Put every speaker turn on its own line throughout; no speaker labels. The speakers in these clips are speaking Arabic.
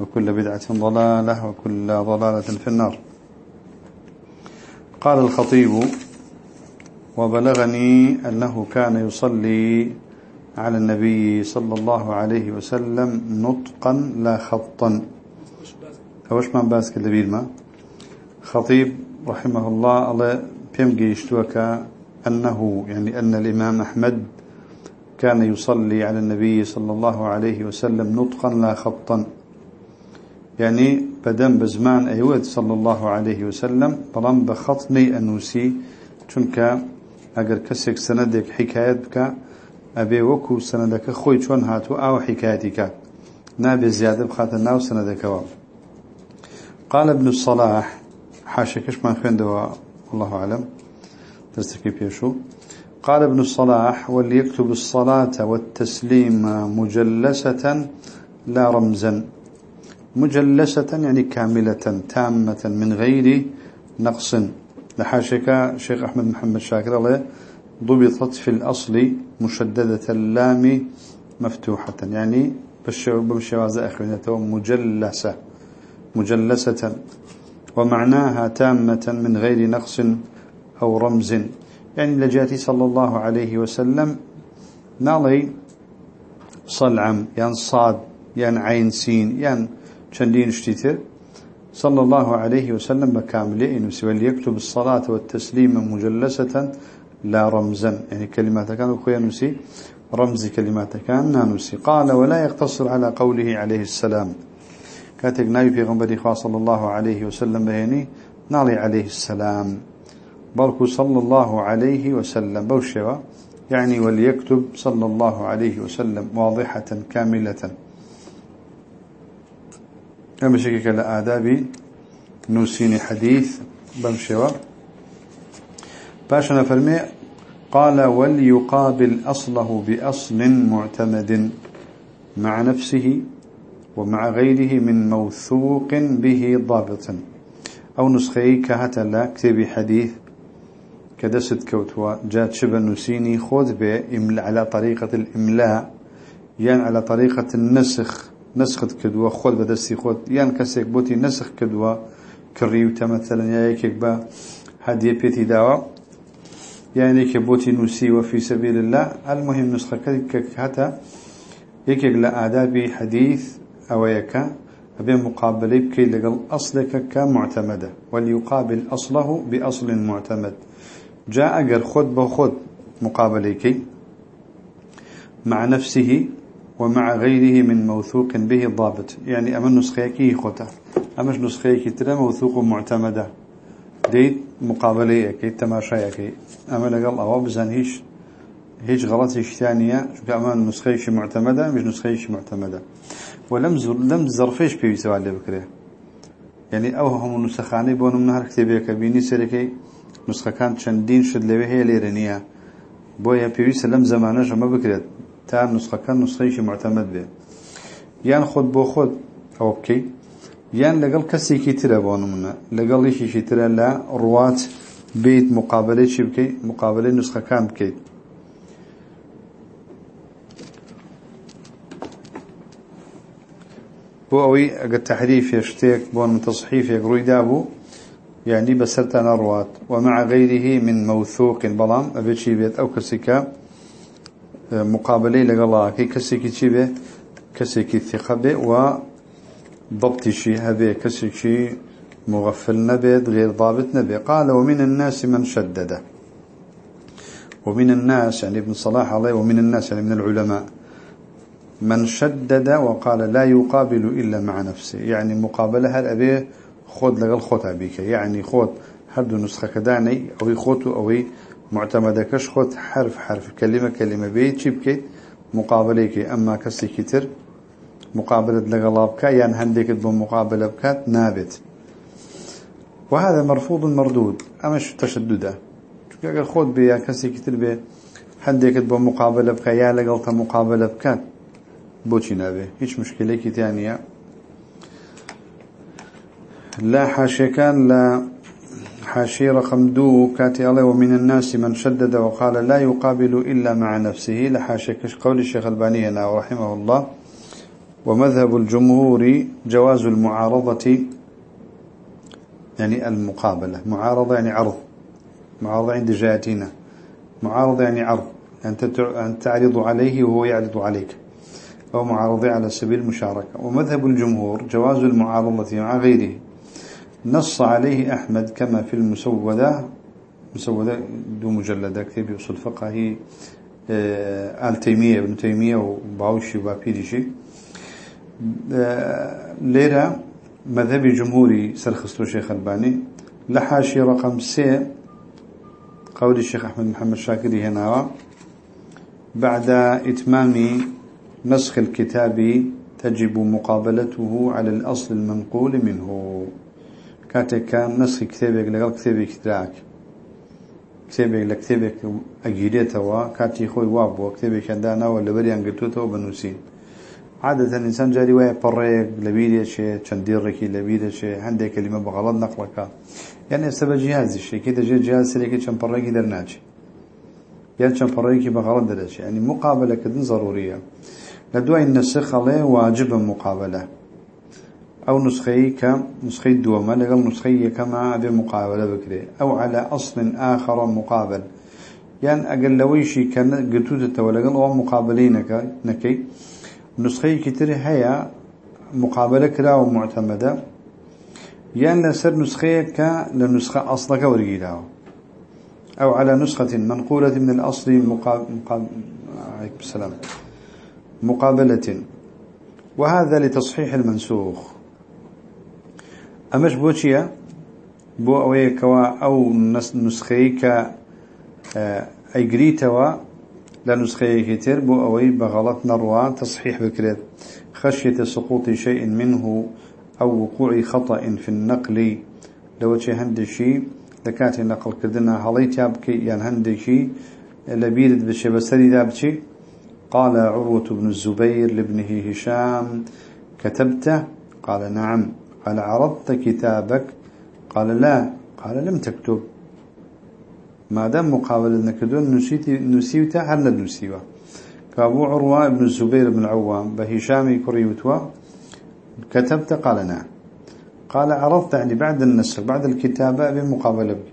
وكل بدعة ضلالة وكل ضلالة في النار. قال الخطيب وبلغني أنه كان يصلي على النبي صلى الله عليه وسلم نطقا لا خطا. أوش ما باس كدبير ما؟ خطيب رحمه الله الله بيمجي اشتوك أنه يعني أن الإمام أحمد كان يصلي على النبي صلى الله عليه وسلم نطقا لا خطا. يعني بدن بزمان أيود صلى الله عليه وسلم بلان بخطني أنوسي چونك اگر كسك سندك حكايات بك أبي وكو سندك خوي چون هاتو أو حكايتك نابي زيادة بخاطر ناو سندك وام قال ابن الصلاح حاشكش من خندوا والله أعلم. ترتكي بيشو قال ابن الصلاح وليكتب الصلاة والتسليم مجلسة لا رمزا. مجلسة يعني كاملة تامة من غير نقص. لحاشك شيخ أحمد محمد شاكر الله ضبطت في الأصل مشددة اللام مفتوحة. يعني بالشواز أخوانته مجلسة. مجلسة. ومعناها تامة من غير نقص أو رمز. يعني لجأتي صلى الله عليه وسلم نالي صلعم يعني صاد يعني عين سين يعني شندين اشتتر صلى الله عليه وسلم بكامله إنه سوى الصلاة والتسليم مجلسة لا رمزا يعني كلمات كان أخويا نسي رمز كلمات كان نانسي قال ولا يقتصر على قوله عليه السلام. كاتب نايب في غنبري صلى الله عليه وسلم بهني نالي عليه السلام. بلكو صلى الله عليه وسلم. بوشوا يعني وليكتب صلى الله عليه وسلم واضحة كاملة أما شكك لآداب نوسين حديث بمشوا باشنا فرمي قال وليقابل أصله بأصل معتمد مع نفسه ومع غيره من موثوق به ضابط. أو نسخي كهتا لا كتب حديث كدست كوتوا جات شبه نسيني خذ به على طريقة الإملاء يعني على طريقة النسخ. نسخت كدوا خذ بدستي خذ يعني كسيك بوتي نسخ كدوا كريوتا مثلا يا يكيك با هدي بيتي داوا يعني كبوتي نسي وفي سبيل الله المهم نسخة كهتا يكيك لآداب حديث أو يكا أبي مقابله بكي لقل أصلك كمعتمدة وليقابل أصله بأصل معتمد جاء أجر خد بخد مقابليك مع نفسه ومع غيره من موثوق به ضابط. يعني أما نسخيكي خطة أمش نسخيكي ترى موثوق معتمدة. ديت مقابليك تماشايك أما لقل أو بزن هيش هيش غلط هيش ثانية شو أما نسخيش معتمدة مش نسخيش معتمدة. ولم لم ظرفيش بيوي سوال بكره يعني أو هم نسخاني بونو من هر كتابيك بيني سركي نسخة كانت چندين شد لوي هي بويا بيويس لم زمانه ما بكرت تا نسخة كان نسخة معتمد به يان خود لقل كسي كي ترى بونو منا لقل إشي شي ترى لا روات بيت مقابلة شي بكي مقابلة نسخة كان بكي بو اوي اگر تحريف يشتيك بون تصحيف يقروي دابو يعني بسرتنا روات ومع غيره من موثوق بلام أبيتشي بيت أو كسيكا مقابلي لقلا كي كسيكي تشيبه كسيكي ثقة وضبط شي هبه كسيكي مغفل نبيت غير ضابط نبي قال ومن الناس من شدد. ومن الناس يعني ابن صلاح عليه ومن الناس يعني من العلماء. من شدد وقال لا يقابل إلا مع نفسه. يعني مقابلة هل أبيه خود لقل خود أبيك. يعني خود هردو نسخة كداني أو خود أو معتمدة كش خود حرف حرف كلمة كلمة بيت شبكي مقابليك أما كسي كتر مقابلة لقلابك يعني هنديك بمقابلة بكات نابت. وهذا مرفوض مردود أمش تشدده. اگر خود بيا كسي كتر بي حدك بو مقابلة بك يا لقلت مقابلة بك بوشي نابي هيش مشكلة كتانية لا حاشي كان لا حاشي رقم دو كاتي الله ومن الناس من شدد وقال لا يقابل إلا مع نفسه لحاشي كش قول الشيخ الباني هنا رحمه الله. ومذهب الجمهور جواز المعارضة يعني المقابلة. معارضة يعني عرض. معارضة عند جهتنا. معارضة يعني عرض. أن تعرض عليه وهو يعرض عليك. أو معارضة على سبيل المشاركة. ومذهب الجمهور جواز المعارضة مع غيره. نص عليه أحمد كما في المسودة مسودة دو مجلدة كتاب يوصل فقهي آه، آل تيمية ابن تيمية وباوشي وبابيريشي آه، ليرة مذهب جمهوري سرخستو شيخ ألباني. لحاشي رقم سي قول الشيخ أحمد محمد شاكري هنا. بعد إتمام نسخ الكتاب تجب مقابلته على الأصل المنقول منه. کاتێک کە نسخی کتێبێک لەگەڵ کتێبێکی دراک کتێبێک لە کتێبێک ئەگیرێتەوە کاتی خۆی وا بووە کتێبێکیاندا ناوە لەبەریان گرتوتەوە بنووسین عادەتەن ئینسان جاری وایە پەڕەیەک لەبیرێکێ چەندی ڕێکی لەبیرێکێ هەندێک کەلیمە بەغەڵەت نەقڵەکە یان ئێستا بە جیازی شێکی دەژێت جیاز سرێکی چەند پەڕێکی دەرناچی یان چەند پەڕەیەکی بەغەڵەت دەدەچێت ئەنی مقابلەکردن زەڕوریە لە دوای نەسخ خەڵێ واجبە مقابلە. أو نسخي كنسخي الدوما لقل نسخي كما بمقابلة بكري أو على أصل آخر مقابل. يعني أقل لويشي كان قلتوتة ولقل هو مقابلينك نكي. نسخي كتير هي مقابلة كلا ومعتمدة. يعني لسر نسخي كلنسخة أصلك ورقيلها أو على نسخة منقولة من الأصل مقابل مقابلة. وهذا لتصحيح المنسوخ. بوشيا بو أوي كوا أو نسخي ك آه، أيجريتوا لنسخي كتير بو أوي بغلط نروى تصحيح بكريت خشية سقوط شيء منه أو وقوع خطأ في النقل. لو شي هندشي لكاتي نقل كردنا هليت يابكي يعني هندشي لبيرد بشي بسري دابشي قال عروة بن الزبير لابنه هشام كتبته؟ قال نعم. قال عرضت كتابك؟ قال لا. قال لم تكتب. ما دام مقابل نكدون نسيت نسيت هل نسيوا كأبو عروة بن الزبير بن العوام بهشام كريوتوا كتبت قال نعم قال عرضت يعني بعد النسخ بعد الكتابة بمقابلة بك.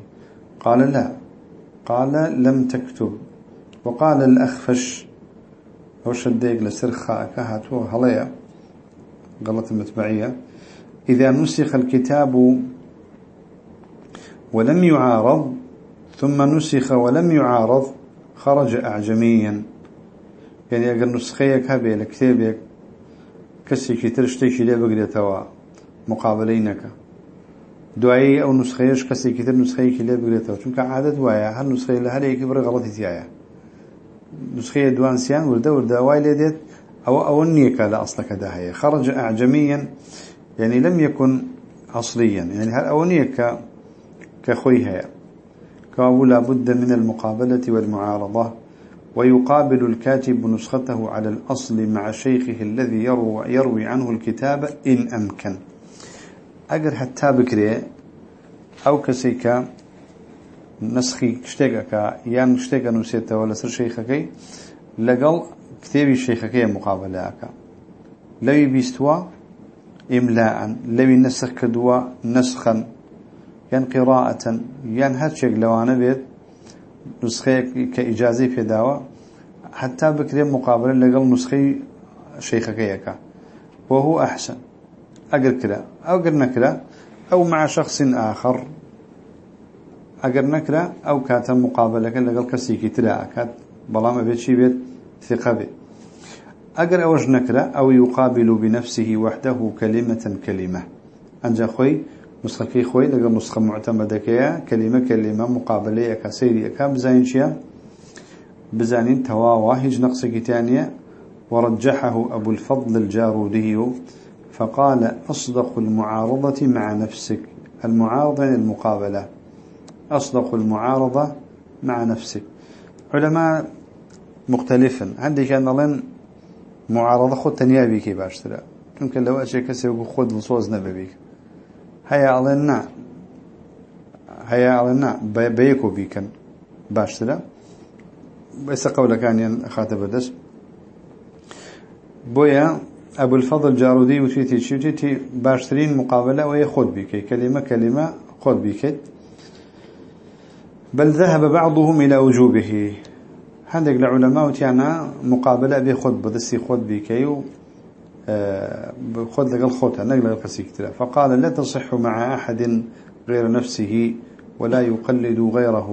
قال لا. قال لم تكتب. وقال الأخفش. وش الديق لسرخة كهاتو هليا. غلط المتبعية إذا نسخ الكتاب ولم يعارض ثم نسخ ولم يعارض خرج أعجميا. يعني أقل نسخيك هبي لكتابك كسي كترشتيش لي بقريتوا مقابلينك. دعائي أو نسخيش كسي كتر نسخيك لي بقريتوا چونك عادة وايا هل نسخي لها ليك بر غلطي تيايا نسخية دوان سيان ورده ورده واي ليدت أو أو النيكة لأصلك داهية. خرج أعجميا. يعني لم يكن أصليا. يعني هل أونية كخويها كابو لابد من المقابلة والمعارضة ويقابل الكاتب نسخته على الأصل مع شيخه الذي يروي, يروي عنه الكتاب إن أمكن. أقر حتى بكري أو كسيكا نسخي شتيكا يان شتيكا نسيته ولا سر شيخك لقل كتابي شيخك مقابلة أكا لو بيستوى ئیملاعن لەوی نسخ کردووە نسخن یان قیڕاعەتەن یان هەرچێک لەوانە بێت نسخەیەک کە ئیجازی پێداوە حتا بکرێ مقابلە لەگەڵ نسخەی شەیخەکەیەکە وهو أحسن. أقر كلا أو قر نكلا أو مع شخص آخر. أقر نكلا أو كاتا مقابلة لقل كسيكي تلا أكاد بلا ما بيت شي بيت ثقة بيت أجر أوج نكرة أو يقابل بنفسه وحده كلمة كلمة أنجا خوي نسخة خوي لقى نسخة معتمدة كيا كلمة كلمة مقابلة كسيري أكا بزاين شيا بزانين تواوا هج نقص كتانية ورجحه أبو الفضل الجارودي فقال أصدق المعارضة مع نفسك. المعارضة يعني المقابلة. أصدق المعارضة مع نفسك. علماء مختلفا. عندي كان معارضة خود تنيابي كي باشترا يمكن لو أشياء كسي خود لصوز نببيك هيا علينا هيا علينا بيكو بيكن باشترا بس قول كان خاتب الدس بويا أبو الفضل جارودي وتيتي شوتيتي باشترين مقابلة وهي خود بيكي كلمة كلمة خود بيكي بل ذهب بعضهم إلى وجوبه. هندق العلماء وتيانا مقابلة بخود بدسي خود بيكي و خود لقل خوتها نقل كسيكتلا فقال لا تصح مع أحد غير نفسه ولا يقلد غيره.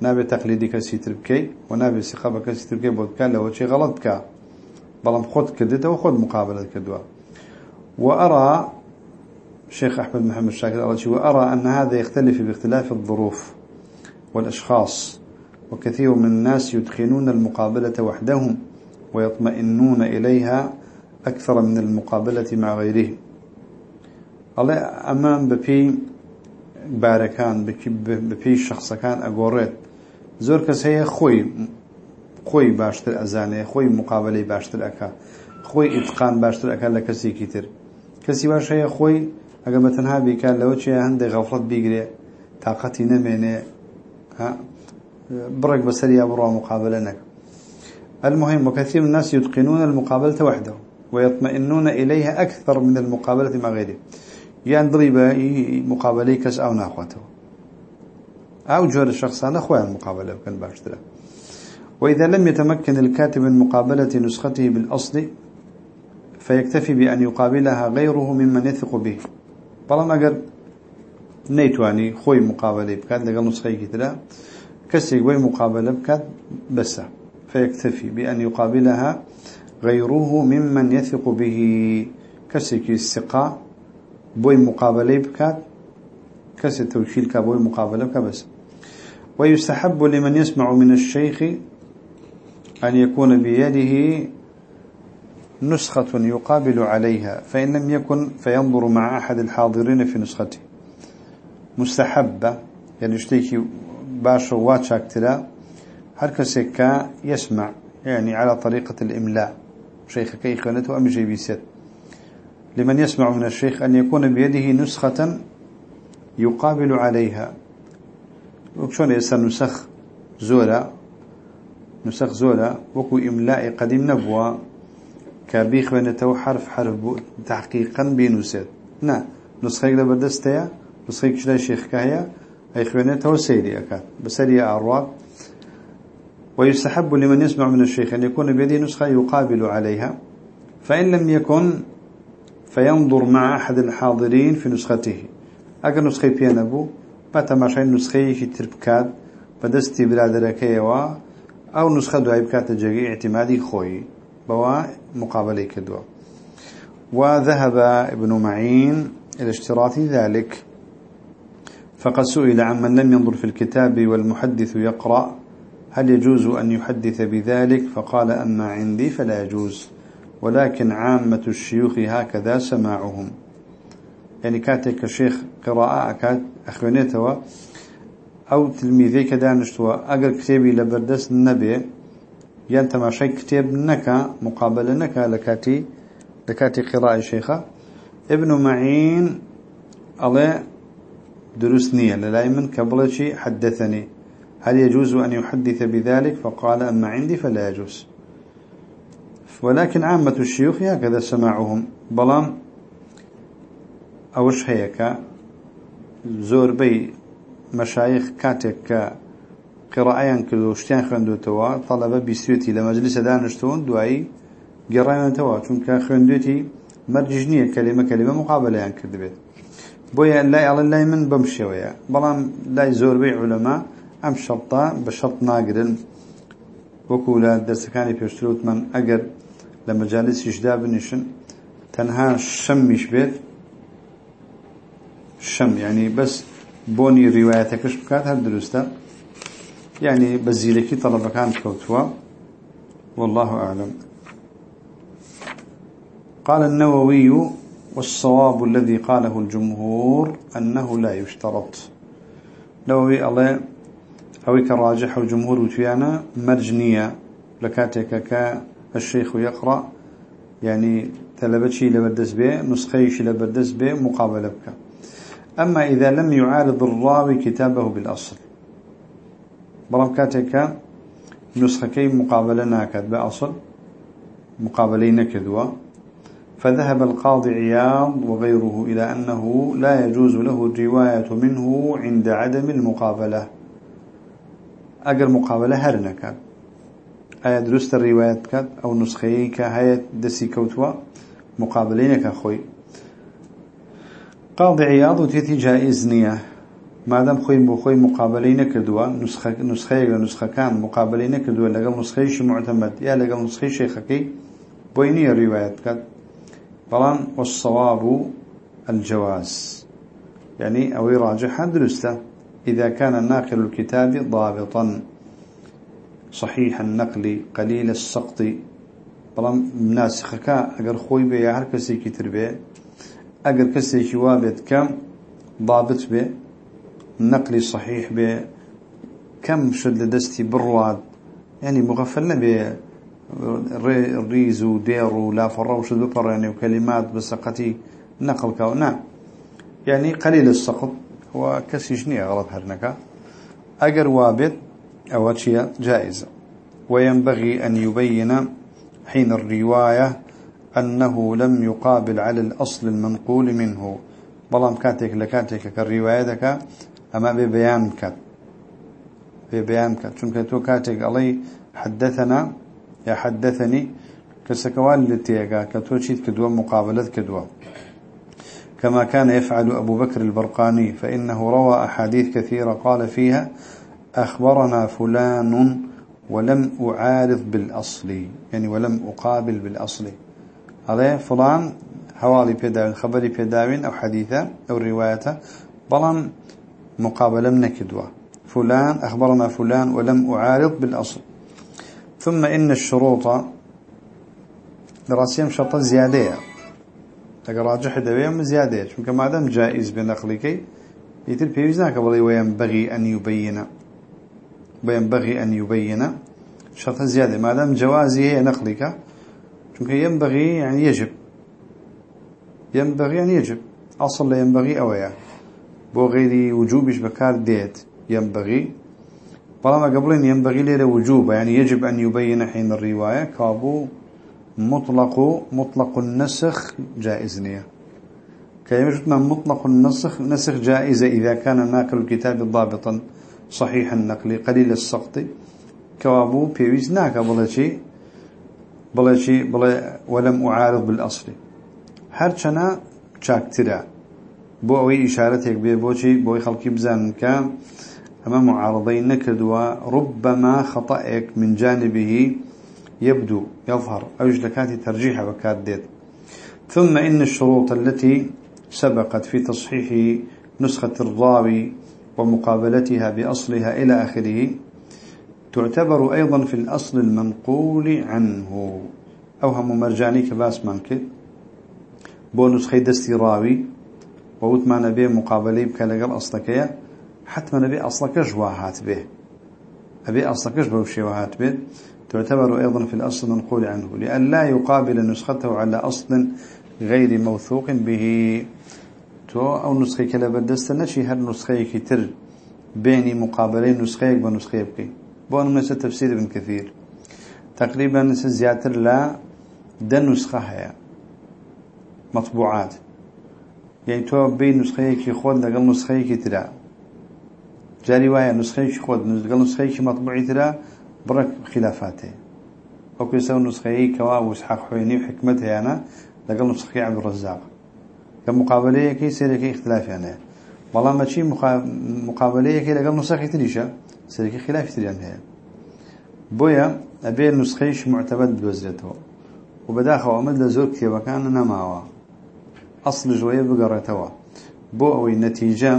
نابي تقليدي كسي تربكي ونابي سخابة كسي تربكي بود كان لو شي غلط كا بلام خود كدته وخود مقابلة كدوا. وأرى شيخ أحمد محمد شاكر الله وأرى أن هذا يختلف باختلاف الظروف والأشخاص. وكثير من الناس يدخنون المقابلة وحدهم ويطمئنون إليها أكثر من المقابلة مع غيرهم. الله أمام ببي باركان ببي شخص كان أقوريت. زور هي خوي خوي باشتر أزاني خوي مقابلة باشتر أكا خوي إتقان باشتر أكا لكسي كتير. كسي واش هي خوي اگر بتنها بيكان لو شيء عنده غفلت بيجري طاقتي نمينه ها؟ برك بسرية بروا مقابلة المهم وكثير من الناس يتقنون المقابلة وحده ويطمئنون إليها أكثر من المقابلة مع غيره. يعني مقابلة كس أو ناخوته أو جور الشخص أنا أخوة المقابلة كان باشترا وإذا لم يتمكن الكاتب من مقابلة نسخته بالأصل فيكتفي بأن يقابلها غيره ممن يثق به. بەڵام ئەگەر نەیتوانی خۆی مقابلة بکات لەگەڵ نسخەیەکی ترا کەسێک بۆی مقابلة بکات بەسە فيكتفي بأن يقابلها غيره ممن يثق به. كسك الثقة بوي مقابلة بكات كس التوكيل كبوي مقابلة بس ويستحب لمن يسمع من الشيخ أن يكون بيده نسخة يقابل عليها فإن لم يكن فينظر مع أحد الحاضرين في نسخته. مستحبة يعني اشتيكي باشا واتشاكتلا هر كسيكا يسمع يعني على طريقة الإملاء. شيخ كي خانته أم جيبيسيت لمن يسمع من الشيخ أن يكون بيده نسخة يقابل عليها وكشون يسر نسخ زولا نسخ زولا وكو إملاء قديم نبوة كابي خوينته حرف حرف تحقيقا بينوسيت نا نسخيك لبردستيا نسخيك شلا شيخ كهيا أي خوينته سيدي أكاد بسرية أعراب ويستحب لمن يسمع من الشيخ أن يكون بيده نسخة يقابل عليها. فإن لم يكن فينظر مع أحد الحاضرين في نسخته. أجر نسخة بيانبو بتماشين نسخة تربكات بدستي بلاد ركيوا أو نسخة دعي بكات جاقي اعتمادي خوي بوا مقابلة كدوا. وذهب ابن معين إلى اشتراط ذلك. فقد سئل عن من لم ينظر في الكتاب والمحدث يقرأ هل يجوز أن يحدث بذلك؟ فقال أما عندي فلا يجوز ولكن عامة الشيوخ هكذا سماعهم. يعني كاتك الشيخ قراءة كات أخوانيته أو تلميذي كدانشتوا أقل كتابي لبردس النبي يان تماشي كتاب نكا مقابلة نكا لكاتي لكاتي قراءة شيخة. ابن معين الله درسني للاي من قبل حدثني. هل يجوز أن يحدث بذلك؟ فقال أما عندي فلا يجوز. ولكن عامة الشيوخ هكذا سماعهم. بلام أوش هيك؟ زور بي مشايخ كاتك قراءة كردو شتيان خندو توا طلبة بيسويتي لمجلس دانشتون دوائي قراينا توا. چونك خندوتي مرججنية كلمة كلمة مقابلة كرد بيت بويا لا يعلن لا من ويا بلان لا يزور بي علماء ام شرطة بشرط ناقرن وكولا درس كاني بيشتروت من اقر لمجالس يشدا بنشن تنها شمش بيت شم يعني بس بوني روايتكش بكات هل درسته يعني بزيلكي طلب كان كوتوا والله أعلم. قال النووي والصواب الذي قاله الجمهور أنه لا يشترط. لو الله أو كراجح وجمهور وتيانا مرجنية. لكاتك كالشيخ يقرأ يعني تلبتشي لبردس به نسخيش لبردس به مقابلة بك. أما إذا لم يعارض الراوي كتابه بالأصل. بركاتك نسخكي مقابلة ناكد بأصل مقابلين كذوة فذهب القاضي عياض وغيره إلى أنه لا يجوز له الرواية منه عند عدم المقابلة. أجر مقابلة هرنا كان أي درست الروايات كات أو نسخي كهاية دسي كوتوا مقابلين كخوي قاضي عياض وتيتي جائز نية. ما دام خوي بخوي مقابلين كدوا نسخة نسخة نسخة كان مقابلين كدوا لقى نسخة شي معتمد يا لقى نسخة شيخكي بويني الروايات كات. طبعا والصواب الجواز. يعني أو راجحا درسته إذا كان الناقل الكتاب ضابطا صحيح النقل قليل السقط. بلام ناسخك أجر خوي بي هر كسي كتر بي. أجر كسي شوابت كم ضابط بي. نقلي صحيح بي. كم شد لدستي برواد. يعني مغفلنا بي. ريز ودير ولا فروش ذكر يعني وكلمات بسقتي نقل كونا نعم. يعني قليل السقط. هو كسي غلط هرنكا. أجر وابد أو شيء جائزة وينبغي أن يبين حين الرواية أنه لم يقابل على الأصل المنقول منه. بلام كاتك لكاتك كالرواية أما ببيان كات. ببيان كات. شنك كاتك علي حدثنا يا حدثني كسكوال لتيغا كتوشيت كدوا مقابلة كدوا كما كان يفعل أبو بكر البرقاني فإنه روى أحاديث كثيرة قال فيها أخبرنا فلان ولم أعارض بالأصل يعني ولم أقابل بالأصل. هذا فلان حوالي بيداوين خبري بيداوين أو حديثة أو رواية بلان مقابلة من كدوة. فلان أخبرنا فلان ولم أعارض بالأصل. ثم إن الشروط دراسيهم شرطة زيادة اگر راجح دوية زيادة چونك ما دام جائز بنقلك يتر بيوزناك بلي وينبغي أن يبين وينبغي أن يبين شرطة زيادة ما دام جوازي هي نقلك چونك ينبغي يعني يجب ينبغي يعني يجب أصل ينبغي أويا بو غير وجوبش بكار ديت ينبغي طالما قبلين ينبغي له وجوب يعني يجب أن يبين حين الرواية كابو مطلق مطلق النسخ جائز نية. كلمة مطلق النسخ نسخ جائزة إذا كان ناقل الكتاب ضابطا صحيح النقل قليل السقط. كوابو بيويز ناكا بلا شيء بلا ولم أعارض بالأصل. هرچنا چاكترا بو اوي اشارتك بي بوشي بو خلقي بزان كان أما معارضين نكدوا ربما خطأك من جانبه يبدو يظهر أوج لكاتي ترجيح وكاد ثم إن الشروط التي سبقت في تصحيح نسخة الراوي ومقابلتها بأصلها إلى آخره تعتبر أيضا في الأصل المنقول عنه. أوهم مرجاني كباس مانك. بونس خي دستي راوي ووتما نبي مقابلي بكالقل أصلك حتما نبي أصلك جواهات به. أبي أصلك جواهات به. تعتبر أيضا في الأصل منقول عنه لأن لا يقابل نسخته على أصل غير موثوق به. تو أو نسخة كلا بدست نشي هر نسخة كتر بين مقابلين نسخة بنسخة بكي. بون من تفسير ابن كثير. تقريبا زياتر لا ده نسخة هي مطبوعات. يعني تو بين نسخة كي خود لقل نسخة كترا جاری وایە نسخەیەکی خۆت لەگەڵ نسخەیەکی مەطبوعی ترە بڕێک خلافات هەیە وەکو ئێستا نسخەیەی کەوا وسحاق خوێنی و حکمت هەیەە لەگەڵ نسخەکەی عەبدوڕەزاق کە مقابلەیەکی سێرەکەی اختلافیان هەیە. بەڵام بەچی مقابلەیەکی لەگەڵ نسخەی تریشە؟ سەرەکی خلافی تریان هەیە. بۆیە ئەبێ نسخەیش معتەبەت بدۆزرێتەوە و بەداخەوە ئەمە لە زۆر کتێبەکانە نەماوە. ئەسل ژوەیە بگەڕێتەوە. بۆ ئەوەی نەتیجە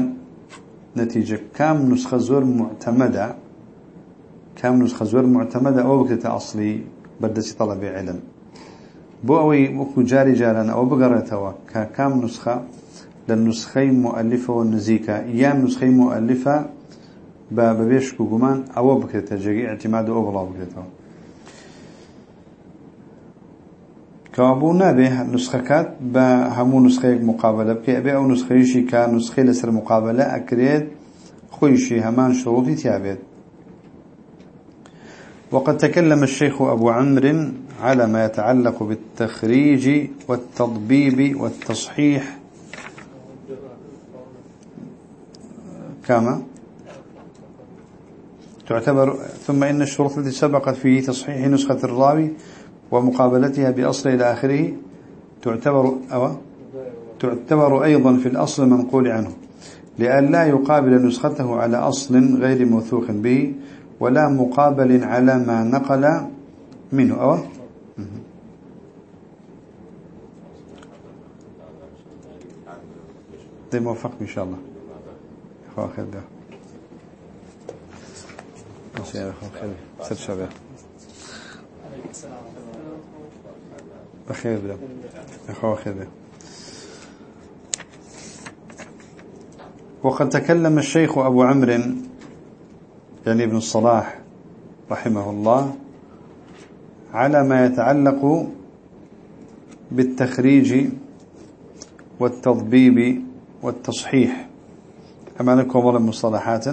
نەتیجە کام نسخە زۆر معتەمەدا کام نسخە زۆر معتەمەدا ئەوە بکرێتە ئەسڵی بەردەسی تەڵەبێ عێلم بۆ ئەوەی وەکو جاری جاران ئەو بگەڕێتەوە کە کام نسخە لە نسخەی مؤلفەوە نزیکە یان نسخەی مؤلفە بە بەبێشک و گومان ئەوە بکرێتە جێگەی ئەتیماد ئەو بڵاو بکرێتەوە. كابو نابه نسخكات بهمو نسخة مقابلة بكي أبي أو نسخيشي كان نسخة لسر مقابلة أكريد خويشي همان شروطي تيابيد وقد تكلم الشيخ أبو عمرو على ما يتعلق بالتخريج والتضبيب والتصحيح. كما تعتبر ثم إن الشروط التي سبقت في تصحيح نسخة الراوي ومقابلتها بأصل إلى آخره تعتبر أو تعتبر أيضا في الأصل المنقول عنه لأن لا يقابل نسخته على أصل غير موثوق به ولا مقابل على ما نقل منه أو؟ طيب موفق إن شاء الله. أخوة خير ده. خير. خير شباب وقد تكلم الشيخ أبو عمرو يعني ابن الصلاح رحمه الله على ما يتعلق بالتخريج والتضبيب والتصحيح. أما لكم مصطلحات.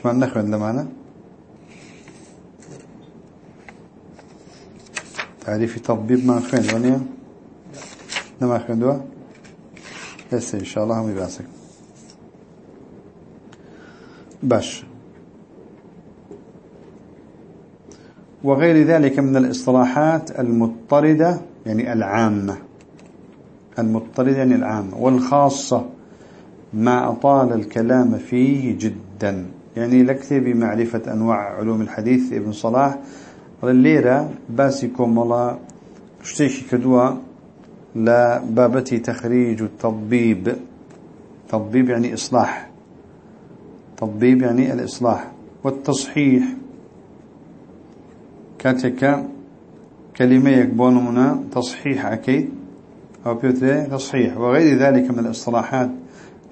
إيش ما نخوين لمانا تعريف تطبيب ما نخوين دونيا نما نخوين دوا هسه إن شاء الله هم يباسك باش. وغير ذلك من الاصطلاحات المضطردة يعني العامة. المضطردة يعني العامة والخاصة ما أطال الكلام فيه جدا. يعني لكثي بمعرفة أنواع علوم الحديث ابن صلاح. الليرة باسكم الله اشتيكي كدوا لبابتي تخريج التطبيب. تطبيب يعني إصلاح. تطبيب يعني الإصلاح. والتصحيح. كاتك كلمة يكبون منا تصحيح أكيد أو بيوتري تصحيح. وغير ذلك من الإصطلاحات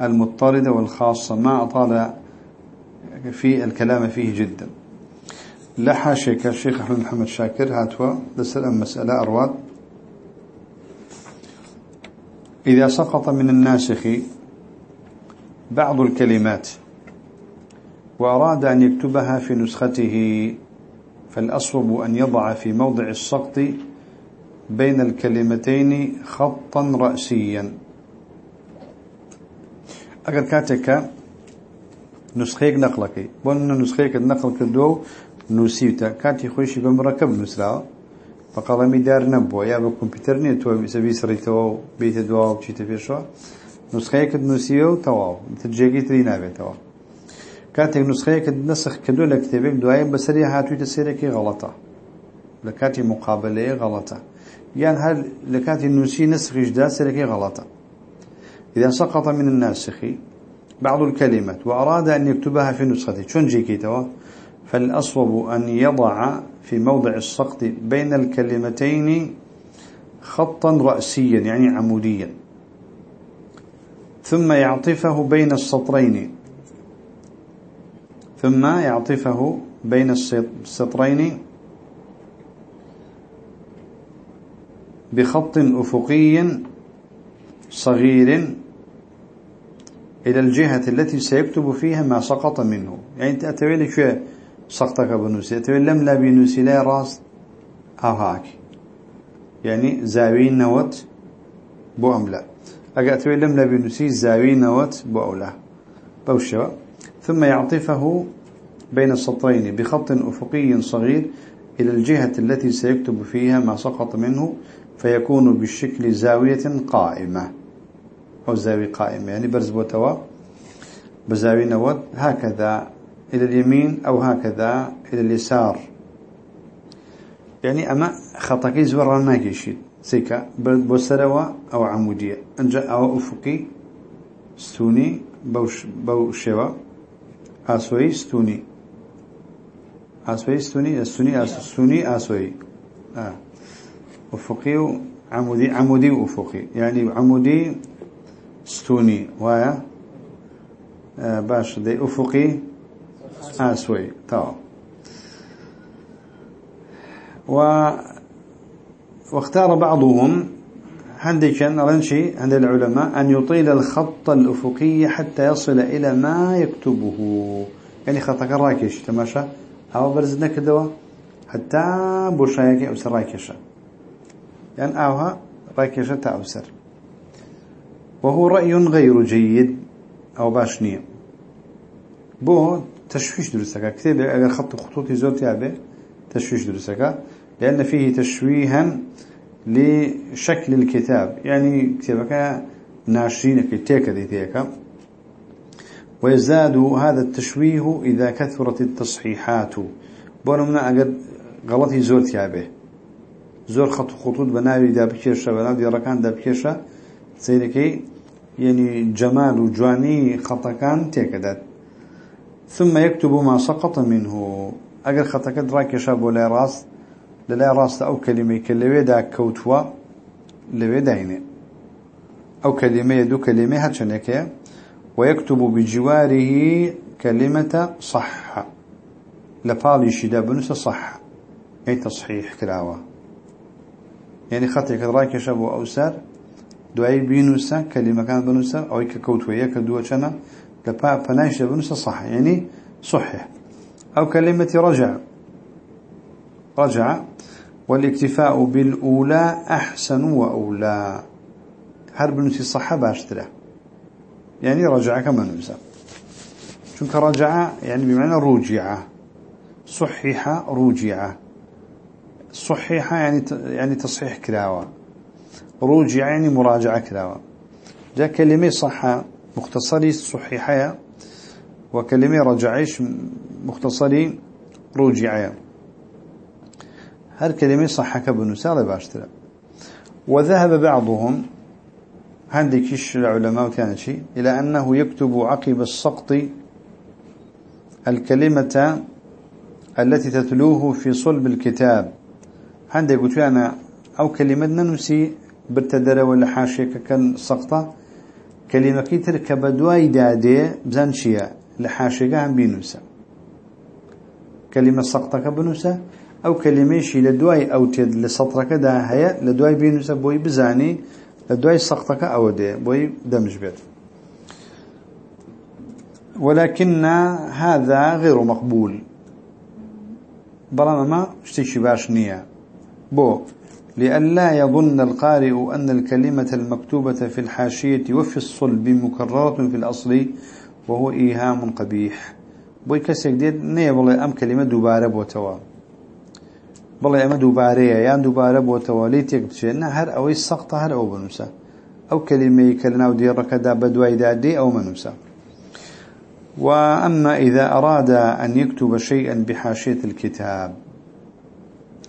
المضطردة والخاصة. ما أطال في الكلام فيه جدا. لا حاشك الشيخ أحمد محمد شاكر هاتوا لسأل مسألة أرواد. إذا سقط من الناسخ بعض الكلمات وأراد أن يكتبها في نسخته فالأصوب أن يضع في موضع السقط بين الكلمتين خطا رأسيا. أقل كاتك نسخەیەک نەقلەکەی. بۆ نسخەیەکت نەقل کردو و نووسیتە کاتی خۆشی بە مڕەکەب نووسراوە. بە قەڵەمی دار نەبووە. یا بە کۆمپیوتەر نییە تۆ بیسەبی سڕیتەوە و بیتە دواوە بچیتە پێشەوە. نسخەیەکت نووسیە و تەواو. جێگی تری نابێتەوە. کاتێک نسخەیەکت نسخ کردو لە کتێبێک دوایە بەسەری هاتوویتە سێرەکی غەڵەتە. لە کاتی مقابلەیە غەڵەتە. یان هەر لە کاتی نووسی نسخیشدا سەرەکەی غەڵەتە. إذا سقط من الناسخ بعض الكلمات وأراد أن يكتبها في نسخته. شون جيكي توا فالأصوب أن يضع في موضع السقط بين الكلمتين خطا رأسيا يعني عموديا. ثم يعطفه بين السطرين. ثم يعطفه بين السطرين بخط أفقي صغير إلى الجهة التي سيكتب فيها ما سقط منه. يعني أنت أتويل شو سقطك بنوسي أتويل لم لا بنوسي لا راس أو هاك. يعني زاوين نوت بو أم لا. أتويل لم لا بنوسي زاوين نوت بو أو لا. بوشوا ثم يعطفه بين السطرين بخط أفقي صغير إلى الجهة التي سيكتب فيها ما سقط منه فيكون بالشكل زاوية قائمة. أو زاوية قائمة. يعني برز بوتوا بزاوية نود هكذا إلى اليمين أو هكذا إلى اليسار. يعني أما خطكي زورا ما سيكا بسروا أو عمودية. أو أفقي ستوني. بوش بوشوا آسوي ستوني. آسوي ستوني. ستوني ستوني آسوي. آه. أفقي عمودي عمودي وأفقي يعني عمودي ستوني ويا آه باش دي أفقي. آسوي تمام و واختار بعضهم. هندي كان رنشي عند العلماء أن يطيل الخط الأفقي حتى يصل إلى ما يكتبه. يعني خطك راكش تماشى أو برزنا كدوا. حتى بوشايك أو سراكشة. يعني أوها راكشة تأوسر وهو رأي غير جيد أو باشنية بو تشويش درسك. كتاب أجر خط خطوطي زوت يابه تشويش درسك. لأن فيه تشويها لشكل الكتاب. يعني كتابك ناشرين في تيكا دي تيكا ويزداد هذا التشويه إذا كثرت التصحيحات. بونمنا أقد غلطي زور تيابه زور خط خطوط بناوي دا بكيشة بناوي ركان دا سيدكي يعني جمال وجواني خطكان تيكدات ثم يكتب ما سقط منه. أقل خطك دراكشة بولا راس. للا راس أو كلمة كلمة دا كوتوا لوي داينه أو كلمة دو كلمة هاتشنك ويكتب بجواره كلمة صح. لفالي شدا بنس صح. أي تصحيح كراوة. يعني خطي كدراك شابو أوسر دعي بينوسا كلمة كان بنوسا أو ككوتوا يك دوشنا لفا فنايش بنوسا صح يعني صحح أو كلمة رجع رجع والاكتفاء بالأولى أحسن وأولى. هرب نسي صحة باشترة يعني رجع كما نمسى شنك رجع يعني بمعنى رجع صحيح رجع صحيح يعني يعني تصحيح كلاوة رجع يعني مراجعة كلاوة. جاء كلمة صحة مختصري صحيحة. وكلمة رجعيش مختصري رجعية. هر كلمة صحك بنسالة باشترا وذهب بعضهم عندك كيش العلماء كان شيء إلى أنه يكتب عقب السقط الكلمة التي تتلوه في صلب الكتاب. عندك قلت أنا أو كلمة ننسي برتدر ولا حاشيك كان سقطة؟ كلمة كي تركب دواي دادي بزنشية لحاشيك هم بينوسا كلمة سقطة كبنوسا أو كلميشي لدواي أو تيد لسطرك دا هيا لدواي بينوسا بوي بزاني لدواي سقطك أو دي بوي دمج بيت. ولكن هذا غير مقبول. بلما ما اشتكي باش نية بو لئلا يظن القارئ أن الكلمة المكتوبة في الحاشية وفي الصلب مكررة في الأصل وهو إيهام قبيح. بوي كسيك دير نەڵێ والله أم كلمة دوبارة بوتوا. یان دووبارە بۆتەوە لی تێک بچێت نە هەر ئەوەی سەختە هەر ئەو بنووسە ئەو کلمەی کە لەناو دێڕەکەدا بە دوایدا دێ ئەو منووسە وأما إذا أراد أن يكتب شيئا بحاشية الكتاب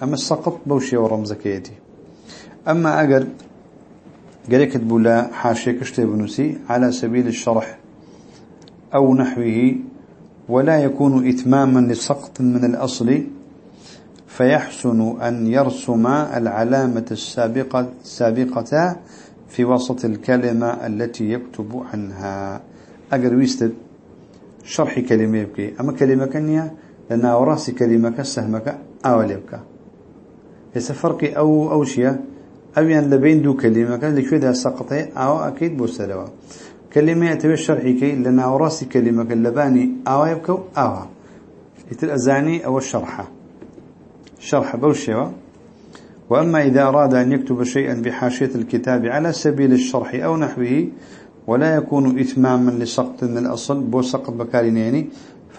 أما السقط بوشي ورمزكيتي أما أجر قال يكتب لا حاشية كشتي بنوسي على سبيل الشرح أو نحوه ولا يكون إتماما لسقط من الأصل فيحسن أن يرسم العلامة السابقة, السابقة في وسط الكلمة التي يكتب عنها. أقر ويستد شرح كلمة يبكي. أما كلمة كنية لأنها وراسي كلمة كسهمك أول يبكى. يس فرقي أو أو شيء أو يعني لبين دو كلمة كان لكذا سقطة أو أكيد بوسلوا كلمة تبي شرحي كي لأنها وراسي كلمة كلباني أو يبكى أو. يتل أزاني أو الشرحة شرح بوشيوة وأما إذا أراد أن يكتب شيئا بحاشية الكتاب على سبيل الشرح أو نحوه ولا يكون إتماما لسقط من الأصل بو سقط بكارينيني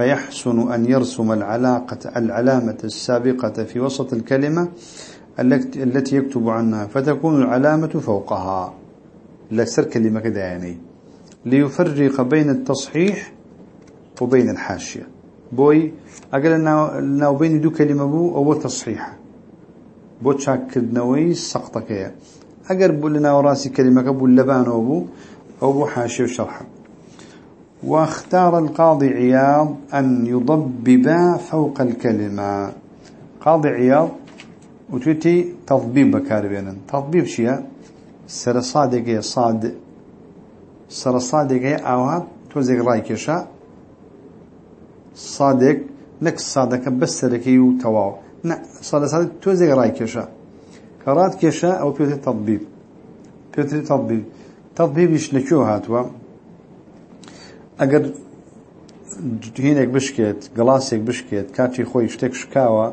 فيحسن أن يرسم العلامة العلامة السابقة في وسط الكلمة التي يكتب عنها. فتكون العلامة فوقها. لسر كلمة كذا يعني. ليفرق بين التصحيح وبين الحاشية. بوي أقل ناو بين دو كلمة بو أو تصحيح. بو تشاكدنوي سقطك. أقل بو لنا وراسي كلمة بو اللبان أو بو أو بو حاشي وشرح واختار القاضي عياض أن يضبب فوق الكلمة. قاضي عياض وتوتي تضبيب بكاربينا تضبيب شيء؟ سر صادق صاد. سر صادق أوها. توزيق رايكشا صادق. نكس صادق بس سركي وتواو نا صادق صادق توزيق رايكشا كرات كشا أو بيوتي تضبيب. بيوتي تضبيب. تضبيب يشلكو هاتوا؟ ئەگەر هینێک بشکێت گڵاسێک بشکێت کاتی خۆی شتێک شکاوە